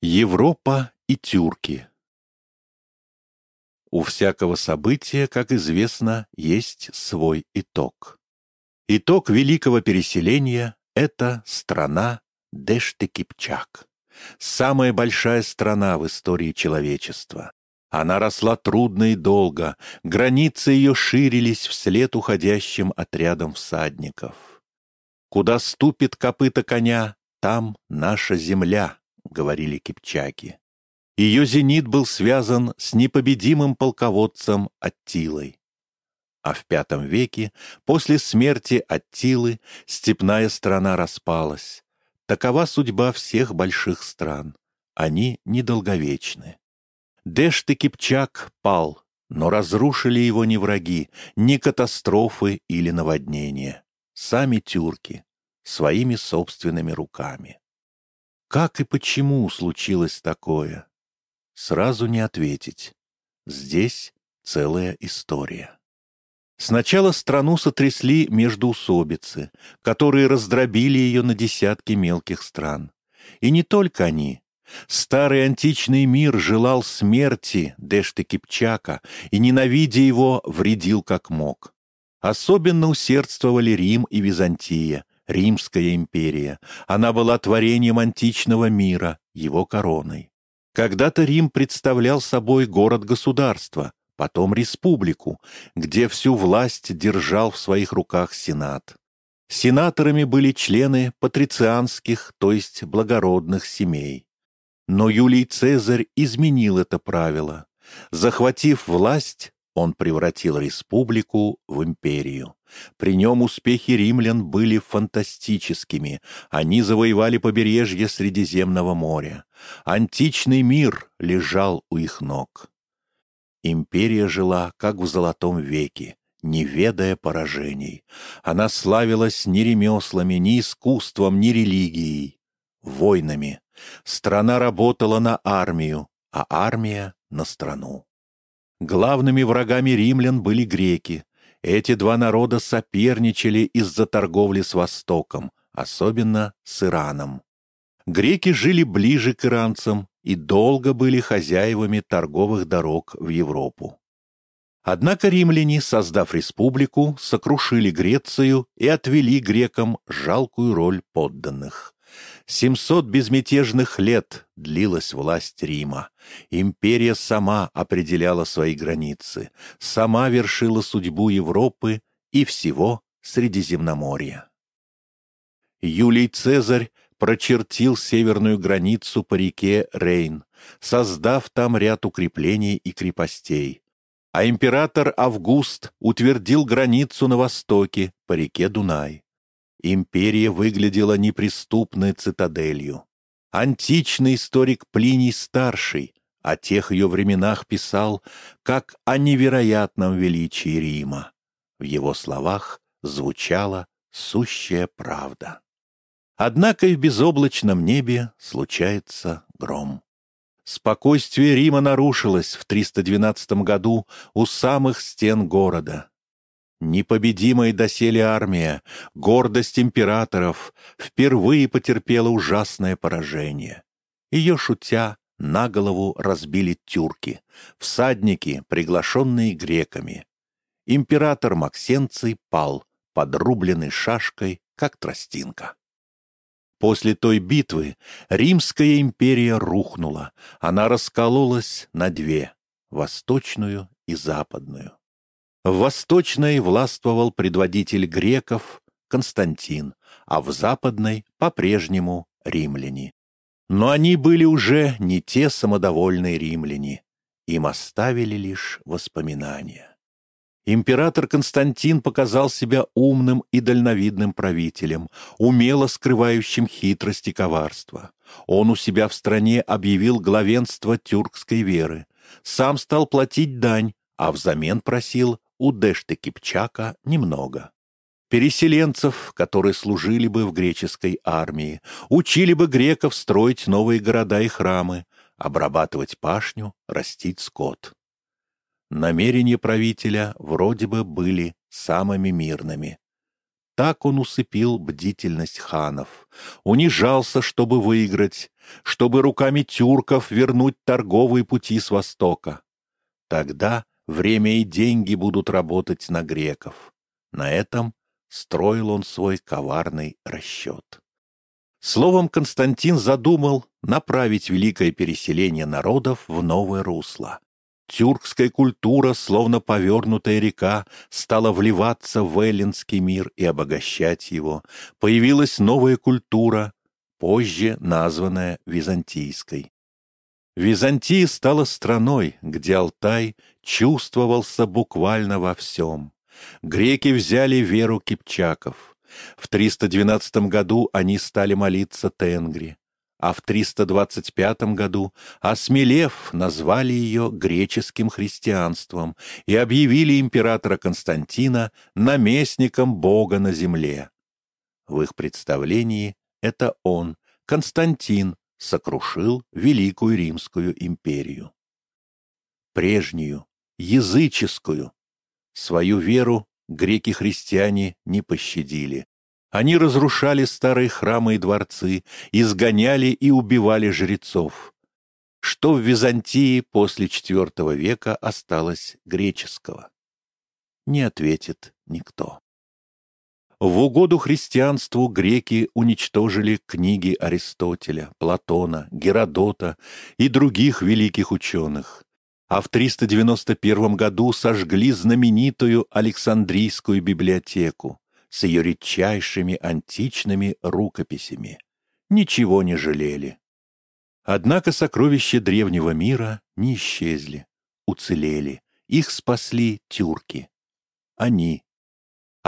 Европа и тюрки У всякого события, как известно, есть свой итог. Итог великого переселения — это страна Дэшты-Кипчак. Самая большая страна в истории человечества. Она росла трудно и долго, границы ее ширились вслед уходящим отрядам всадников. Куда ступит копыта коня, там наша земля, — говорили кипчаки. Ее зенит был связан с непобедимым полководцем Аттилой. А в V веке, после смерти Аттилы, степная страна распалась. Такова судьба всех больших стран. Они недолговечны. Дэшты Кипчак пал, но разрушили его не враги, не катастрофы или наводнения. Сами тюрки, своими собственными руками. Как и почему случилось такое? Сразу не ответить. Здесь целая история. Сначала страну сотрясли междуусобицы, которые раздробили ее на десятки мелких стран. И не только они. Старый античный мир желал смерти Дэшты Кипчака и, ненавидя его, вредил как мог. Особенно усердствовали Рим и Византия, Римская империя. Она была творением античного мира, его короной. Когда-то Рим представлял собой город-государство, потом республику, где всю власть держал в своих руках Сенат. Сенаторами были члены патрицианских, то есть благородных семей. Но Юлий Цезарь изменил это правило. Захватив власть, он превратил республику в империю. При нем успехи римлян были фантастическими. Они завоевали побережье Средиземного моря. Античный мир лежал у их ног. Империя жила, как в Золотом веке, не ведая поражений. Она славилась ни ремеслами, ни искусством, ни религией. Войнами. Страна работала на армию, а армия — на страну. Главными врагами римлян были греки. Эти два народа соперничали из-за торговли с Востоком, особенно с Ираном. Греки жили ближе к иранцам и долго были хозяевами торговых дорог в Европу. Однако римляне, создав республику, сокрушили Грецию и отвели грекам жалкую роль подданных. Семьсот безмятежных лет длилась власть Рима. Империя сама определяла свои границы, сама вершила судьбу Европы и всего Средиземноморья. Юлий Цезарь прочертил северную границу по реке Рейн, создав там ряд укреплений и крепостей. А император Август утвердил границу на востоке по реке Дунай. Империя выглядела неприступной цитаделью. Античный историк Плиний Старший о тех ее временах писал как о невероятном величии Рима. В его словах звучала сущая правда. Однако и в безоблачном небе случается гром. Спокойствие Рима нарушилось в 312 году у самых стен города. Непобедимая доселе армия, гордость императоров, впервые потерпела ужасное поражение. Ее, шутя, на голову разбили тюрки, всадники, приглашенные греками. Император Максенций пал, подрубленный шашкой, как тростинка. После той битвы Римская империя рухнула, она раскололась на две — восточную и западную. В Восточной властвовал предводитель греков Константин, а в Западной по-прежнему римляне. Но они были уже не те самодовольные римляне, им оставили лишь воспоминания. Император Константин показал себя умным и дальновидным правителем, умело скрывающим хитрость и коварство. Он у себя в стране объявил главенство тюркской веры, сам стал платить дань, а взамен просил у Дэшты Кипчака немного. Переселенцев, которые служили бы в греческой армии, учили бы греков строить новые города и храмы, обрабатывать пашню, растить скот. Намерения правителя вроде бы были самыми мирными. так он усыпил бдительность ханов, унижался, чтобы выиграть, чтобы руками тюрков вернуть торговые пути с востока. Тогда время и деньги будут работать на греков. На этом строил он свой коварный расчет. Словом, Константин задумал направить великое переселение народов в новое русло. Тюркская культура, словно повернутая река, стала вливаться в эллинский мир и обогащать его. Появилась новая культура, позже названная византийской. Византия стала страной, где Алтай чувствовался буквально во всем. Греки взяли веру кипчаков. В 312 году они стали молиться Тенгри, а в 325 году, осмелев, назвали ее греческим христианством и объявили императора Константина наместником Бога на земле. В их представлении это он, Константин, сокрушил Великую Римскую империю. Прежнюю, языческую, свою веру греки-христиане не пощадили. Они разрушали старые храмы и дворцы, изгоняли и убивали жрецов. Что в Византии после IV века осталось греческого? Не ответит никто. В угоду христианству греки уничтожили книги Аристотеля, Платона, Геродота и других великих ученых, а в 391 году сожгли знаменитую Александрийскую библиотеку с ее редчайшими античными рукописями. Ничего не жалели. Однако сокровища древнего мира не исчезли, уцелели, их спасли тюрки. Они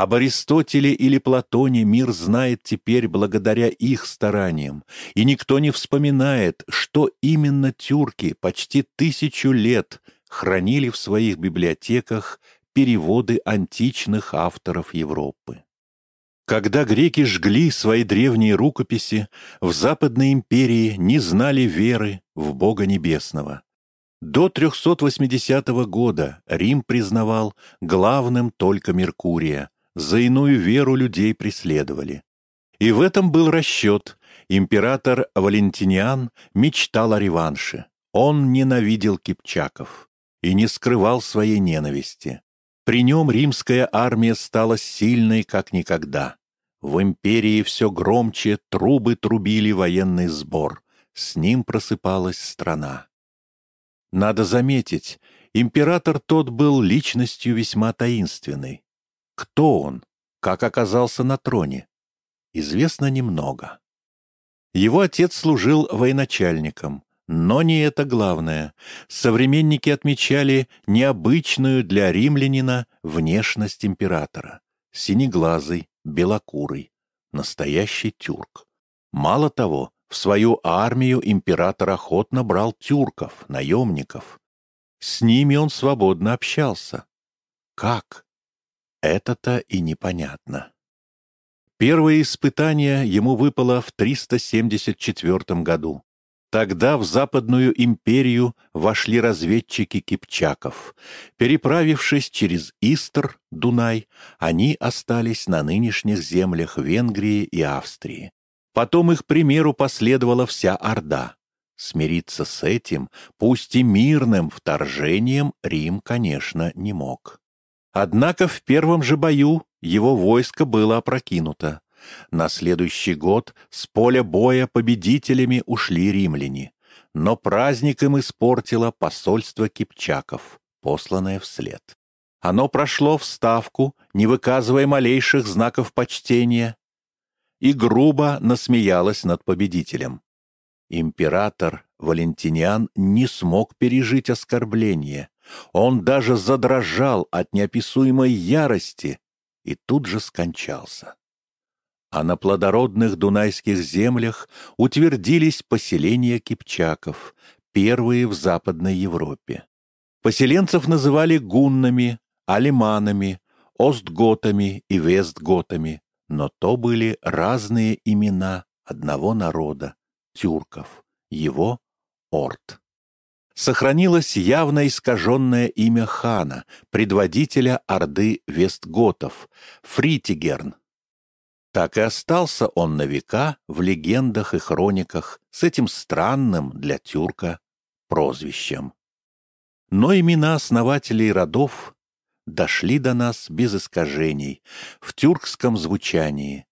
об Аристотеле или Платоне мир знает теперь благодаря их стараниям, и никто не вспоминает, что именно тюрки почти тысячу лет хранили в своих библиотеках переводы античных авторов Европы. Когда греки жгли свои древние рукописи, в Западной империи не знали веры в Бога Небесного. До 380 года Рим признавал главным только Меркурия, за иную веру людей преследовали. И в этом был расчет. Император Валентиниан мечтал о реванше. Он ненавидел кипчаков и не скрывал своей ненависти. При нем римская армия стала сильной, как никогда. В империи все громче трубы трубили военный сбор. С ним просыпалась страна. Надо заметить, император тот был личностью весьма таинственной. Кто он? Как оказался на троне? Известно немного. Его отец служил военачальником, но не это главное. Современники отмечали необычную для римлянина внешность императора. Синеглазый, белокурый, настоящий тюрк. Мало того, в свою армию император охотно брал тюрков, наемников. С ними он свободно общался. Как? Это-то и непонятно. Первое испытание ему выпало в 374 году. Тогда в Западную империю вошли разведчики кипчаков. Переправившись через Истр, Дунай, они остались на нынешних землях Венгрии и Австрии. Потом их примеру последовала вся Орда. Смириться с этим, пусть и мирным вторжением, Рим, конечно, не мог. Однако в первом же бою его войско было опрокинуто. На следующий год с поля боя победителями ушли римляне, но праздник им испортило посольство кипчаков, посланное вслед. Оно прошло в ставку, не выказывая малейших знаков почтения, и грубо насмеялось над победителем. Император Валентиниан не смог пережить оскорбление, он даже задрожал от неописуемой ярости и тут же скончался. А на плодородных дунайских землях утвердились поселения кипчаков, первые в Западной Европе. Поселенцев называли гуннами, алиманами, остготами и вестготами, но то были разные имена одного народа — тюрков, его — Орд сохранилось явно искаженное имя хана, предводителя орды Вестготов, Фритигерн. Так и остался он на века в легендах и хрониках с этим странным для тюрка прозвищем. Но имена основателей родов дошли до нас без искажений, в тюркском звучании.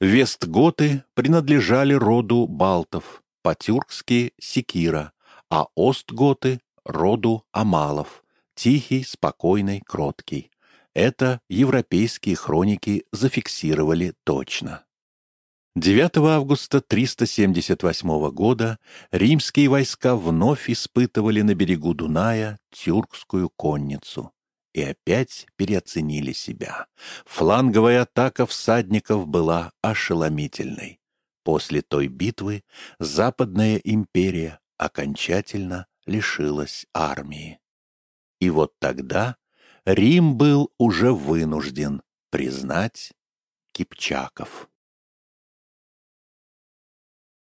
Вестготы принадлежали роду балтов, по-тюркски секира, а остготы — роду амалов, тихий, спокойный, кроткий. Это европейские хроники зафиксировали точно. 9 августа 378 года римские войска вновь испытывали на берегу Дуная тюркскую конницу и опять переоценили себя. Фланговая атака всадников была ошеломительной. После той битвы Западная империя окончательно лишилась армии. И вот тогда Рим был уже вынужден признать Кипчаков.